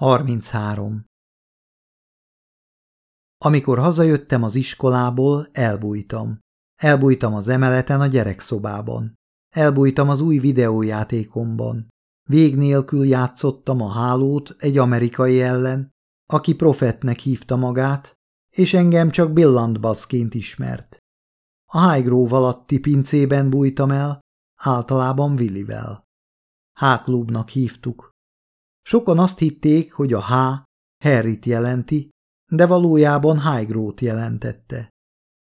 33. Amikor hazajöttem az iskolából, elbújtam. Elbújtam az emeleten a gyerekszobában. Elbújtam az új videójátékomban. Vég nélkül játszottam a hálót egy amerikai ellen, aki profetnek hívta magát, és engem csak billantbaszként ismert. A Highgrove alatti pincében bújtam el, általában Willivel. H-klubnak hívtuk. Sokan azt hitték, hogy a H Harryt jelenti, de valójában Highgrove-t jelentette.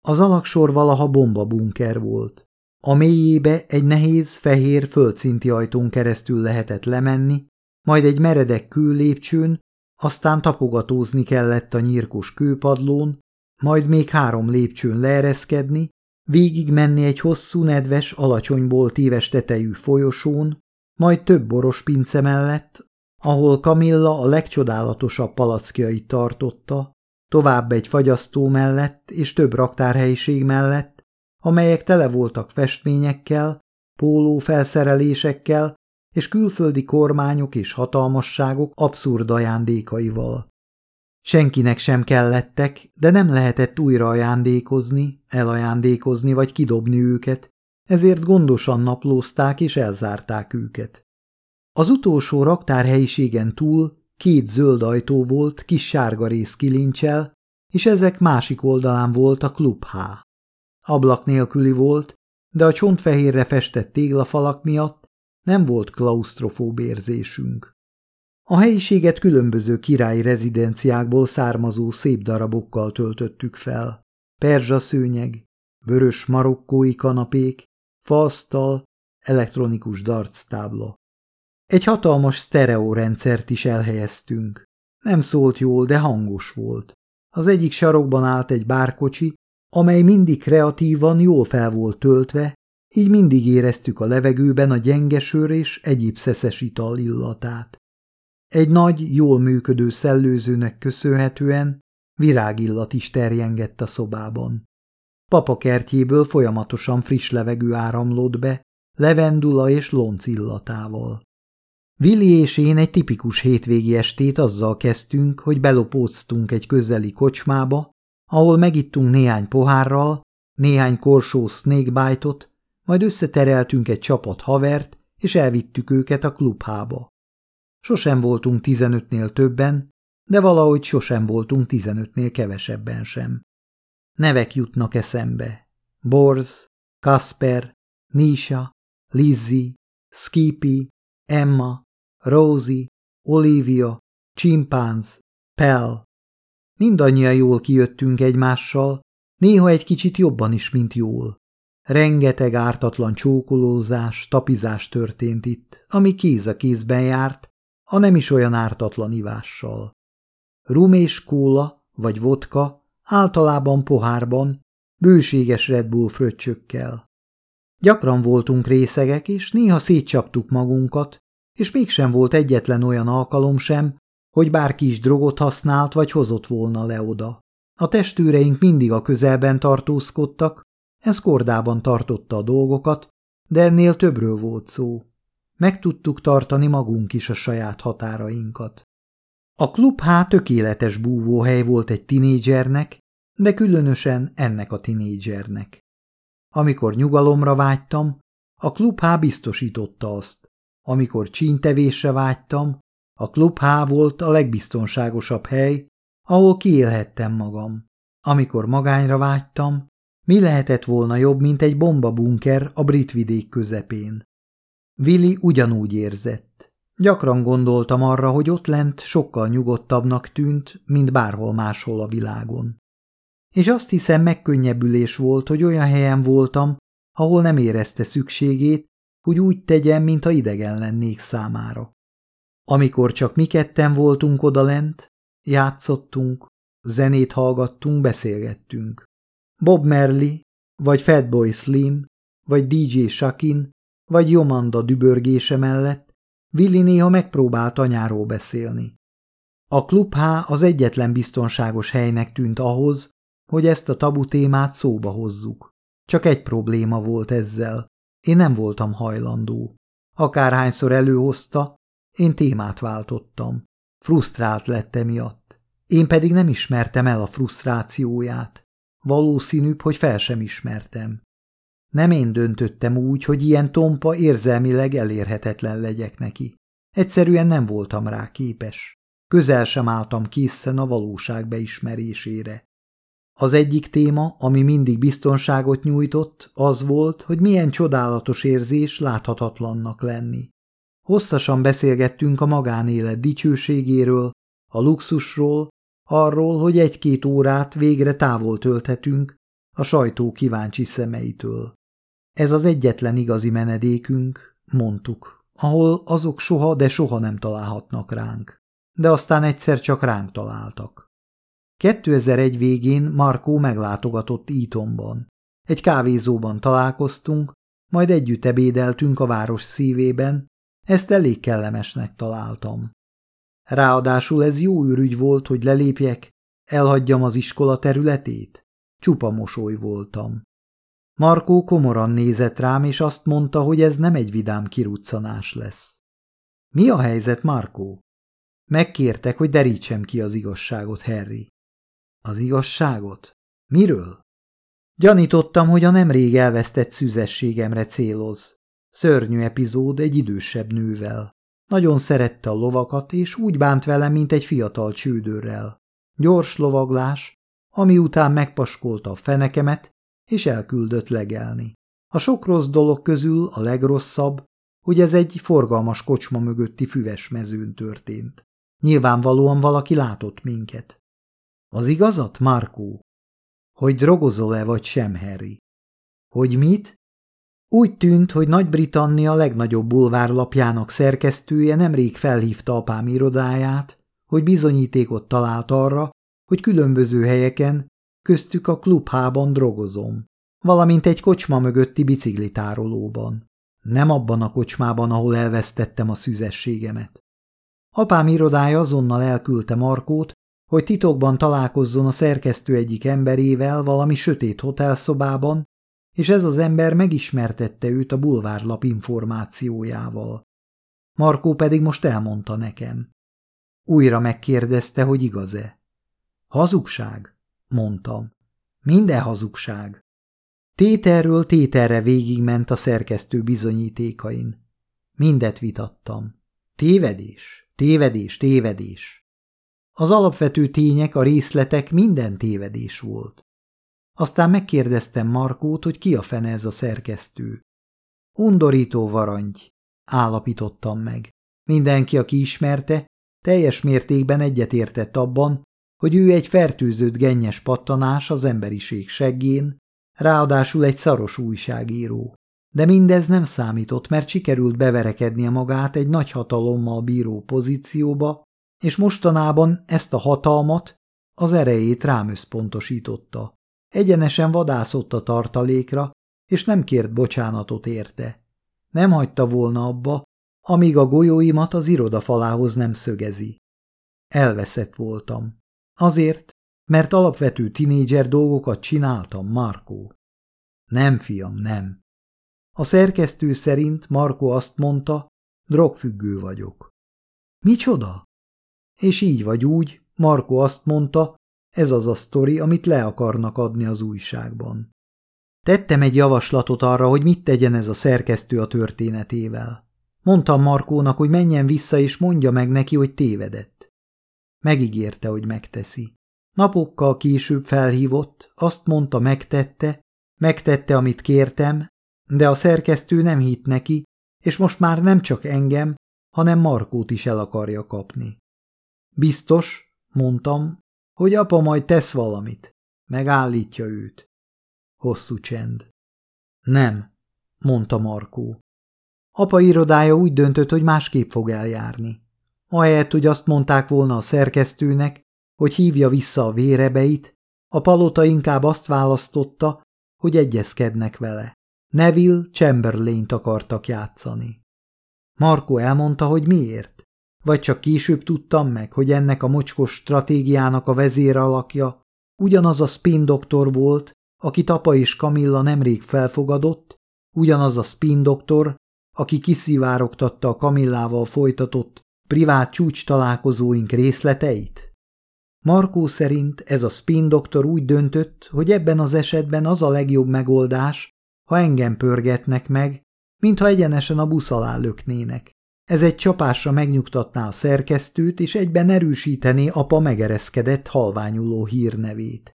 Az alaksor valaha bombabunker volt. A mélyébe egy nehéz, fehér, földszinti ajtón keresztül lehetett lemenni, majd egy meredek kőlépcsőn, aztán tapogatózni kellett a nyírkos kőpadlón, majd még három lépcsőn leereszkedni, végig menni egy hosszú, nedves, alacsonyból téves tetejű folyosón, majd több boros pince mellett, ahol Kamilla a legcsodálatosabb palackjait tartotta, tovább egy fagyasztó mellett és több raktárhelyiség mellett, amelyek tele voltak festményekkel, póló felszerelésekkel és külföldi kormányok és hatalmasságok abszurd ajándékaival. Senkinek sem kellettek, de nem lehetett újra ajándékozni, elajándékozni vagy kidobni őket, ezért gondosan naplózták és elzárták őket. Az utolsó raktárhelyiségen túl két zöld ajtó volt kis sárga rész kilincsel, és ezek másik oldalán volt a klub H. Ablak nélküli volt, de a csontfehérre festett téglafalak miatt nem volt klaustrofób érzésünk. A helyiséget különböző királyi rezidenciákból származó szép darabokkal töltöttük fel. Perzsa szőnyeg, vörös marokkói kanapék, faasztal, elektronikus tábla. Egy hatalmas sztereórendszert is elhelyeztünk. Nem szólt jól, de hangos volt. Az egyik sarokban állt egy bárkocsi, amely mindig kreatívan jól fel volt töltve, így mindig éreztük a levegőben a gyengesör és egyéb szeszes ital illatát. Egy nagy, jól működő szellőzőnek köszönhetően virágillat is terjengett a szobában. Papa kertjéből folyamatosan friss levegő áramlott be, levendula és lonc illatával. Vili és én egy tipikus hétvégi estét azzal kezdtünk, hogy belopóztunk egy közeli kocsmába, ahol megittunk néhány pohárral, néhány korsó snakebite-ot, majd összetereltünk egy csapat havert, és elvittük őket a klubhába. Sosem voltunk tizenötnél többen, de valahogy sosem voltunk tizenötnél kevesebben sem. Nevek jutnak eszembe. Borz, Kasper, Nisha, Lizzie, Skippy, Emma, Rosie, Olivia, Csimpánz, Pell. Mindannyian jól kijöttünk egymással, néha egy kicsit jobban is, mint jól. Rengeteg ártatlan csókolózás, tapizás történt itt, ami kéz a kézben járt, a nem is olyan ártatlan ivással. Rum és kóla, vagy vodka, általában pohárban, bőséges Red Bull fröccsökkel. Gyakran voltunk részegek, és néha szétcsaptuk magunkat, és mégsem volt egyetlen olyan alkalom sem, hogy bárki is drogot használt vagy hozott volna le oda. A testőreink mindig a közelben tartózkodtak, ez kordában tartotta a dolgokat, de ennél többről volt szó. Meg tudtuk tartani magunk is a saját határainkat. A klub H tökéletes búvóhely volt egy tinédzsernek, de különösen ennek a tinédzsernek. Amikor nyugalomra vágytam, a klub H biztosította azt. Amikor csíntevésre vágytam, a klub H volt a legbiztonságosabb hely, ahol kiélhettem magam. Amikor magányra vágytam, mi lehetett volna jobb, mint egy bombabunker a brit vidék közepén? Willi ugyanúgy érzett. Gyakran gondoltam arra, hogy ott lent sokkal nyugodtabbnak tűnt, mint bárhol máshol a világon. És azt hiszem megkönnyebbülés volt, hogy olyan helyen voltam, ahol nem érezte szükségét, hogy úgy tegyen, mintha idegen lennék számára. Amikor csak mi ketten voltunk odalent, játszottunk, zenét hallgattunk, beszélgettünk. Bob Merli, vagy Fatboy Slim, vagy DJ Shakin, vagy Jomanda dübörgése mellett Willi néha megpróbált anyáról beszélni. A klub H az egyetlen biztonságos helynek tűnt ahhoz, hogy ezt a tabu témát szóba hozzuk. Csak egy probléma volt ezzel. Én nem voltam hajlandó. Akárhányszor előhozta, én témát váltottam. Frusztrált lett emiatt. Én pedig nem ismertem el a frusztrációját. Valószínűbb, hogy fel sem ismertem. Nem én döntöttem úgy, hogy ilyen tompa érzelmileg elérhetetlen legyek neki. Egyszerűen nem voltam rá képes. Közel sem álltam készen a valóság beismerésére. Az egyik téma, ami mindig biztonságot nyújtott, az volt, hogy milyen csodálatos érzés láthatatlannak lenni. Hosszasan beszélgettünk a magánélet dicsőségéről, a luxusról, arról, hogy egy-két órát végre távol tölthetünk a sajtó kíváncsi szemeitől. Ez az egyetlen igazi menedékünk, mondtuk, ahol azok soha, de soha nem találhatnak ránk. De aztán egyszer csak ránk találtak. 2001 végén Markó meglátogatott Eatonban. Egy kávézóban találkoztunk, majd együtt ebédeltünk a város szívében, ezt elég kellemesnek találtam. Ráadásul ez jó ürügy volt, hogy lelépjek, elhagyjam az iskola területét. Csupa mosoly voltam. Markó komoran nézett rám, és azt mondta, hogy ez nem egy vidám kiruccanás lesz. Mi a helyzet, Markó? Megkértek, hogy derítsem ki az igazságot, Harry. Az igazságot? Miről? Gyanítottam, hogy a nemrég elvesztett szüzességemre céloz. Szörnyű epizód egy idősebb nővel. Nagyon szerette a lovakat, és úgy bánt vele, mint egy fiatal csődőrrel. Gyors lovaglás, ami után megpaskolta a fenekemet, és elküldött legelni. A sok rossz dolog közül a legrosszabb, hogy ez egy forgalmas kocsma mögötti füves mezőn történt. Nyilvánvalóan valaki látott minket. Az igazat, Markó? Hogy drogozol-e vagy sem, Harry? Hogy mit? Úgy tűnt, hogy Nagy-Britannia legnagyobb bulvárlapjának szerkesztője nemrég felhívta apám irodáját, hogy bizonyítékot talált arra, hogy különböző helyeken, köztük a klubhában drogozom, valamint egy kocsma mögötti biciklitárolóban. Nem abban a kocsmában, ahol elvesztettem a szüzességemet. Apám irodája azonnal elküldte Markót, hogy titokban találkozzon a szerkesztő egyik emberével valami sötét hotelszobában, és ez az ember megismertette őt a bulvárlap információjával. Markó pedig most elmondta nekem. Újra megkérdezte, hogy igaz-e. Hazugság? mondtam. Minden hazugság. Téterről téterre végigment a szerkesztő bizonyítékain. Mindet vitattam. Tévedés, tévedés, tévedés. Az alapvető tények, a részletek minden tévedés volt. Aztán megkérdeztem Markót, hogy ki a fene ez a szerkesztő. Undorító varangy, állapítottam meg. Mindenki, aki ismerte, teljes mértékben egyetértett abban, hogy ő egy fertőzött gennyes pattanás az emberiség seggén, ráadásul egy szaros újságíró. De mindez nem számított, mert sikerült beverekednie magát egy nagy hatalommal bíró pozícióba, és mostanában ezt a hatalmat, az erejét rám összpontosította. Egyenesen vadászott a tartalékra, és nem kért bocsánatot érte. Nem hagyta volna abba, amíg a golyóimat az iroda falához nem szögezi. Elveszett voltam. Azért, mert alapvető tinédzser dolgokat csináltam, Markó. Nem, fiam, nem. A szerkesztő szerint Marko azt mondta, drogfüggő vagyok. Micsoda? És így vagy úgy, Marko azt mondta, ez az a sztori, amit le akarnak adni az újságban. Tettem egy javaslatot arra, hogy mit tegyen ez a szerkesztő a történetével. Mondtam Markónak, hogy menjen vissza és mondja meg neki, hogy tévedett. Megígérte, hogy megteszi. Napokkal később felhívott, azt mondta, megtette, megtette, amit kértem, de a szerkesztő nem hitt neki, és most már nem csak engem, hanem Markót is el akarja kapni. Biztos, mondtam, hogy apa majd tesz valamit, megállítja őt. Hosszú csend. Nem, mondta Markó. Apa irodája úgy döntött, hogy másképp fog eljárni. Ahelyett, hogy azt mondták volna a szerkesztőnek, hogy hívja vissza a vérebeit, a palota inkább azt választotta, hogy egyezkednek vele. Neville Chamberlain-t akartak játszani. Marko elmondta, hogy miért? Vagy csak később tudtam meg, hogy ennek a mocskos stratégiának a vezéralakja ugyanaz a spin doktor volt, aki Tapa és Kamilla nemrég felfogadott, ugyanaz a spin doktor, aki kiszivárogtatta a Kamillával folytatott privát csúcs találkozóink részleteit? Markó szerint ez a spin doktor úgy döntött, hogy ebben az esetben az a legjobb megoldás, ha engem pörgetnek meg, mintha egyenesen a busz alá löknének. Ez egy csapásra megnyugtatná a szerkesztőt, és egyben erősítené apa megereszkedett, halványuló hírnevét.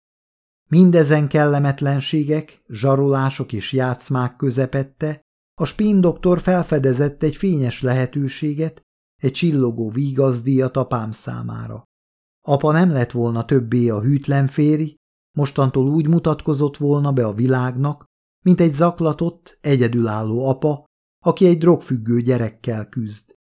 Mindezen kellemetlenségek, zsarolások és játszmák közepette a spin doktor felfedezett egy fényes lehetőséget, egy csillogó vígazdíjat apám számára. Apa nem lett volna többé a hűtlen férj, mostantól úgy mutatkozott volna be a világnak, mint egy zaklatott, egyedülálló apa, aki egy drogfüggő gyerekkel küzd.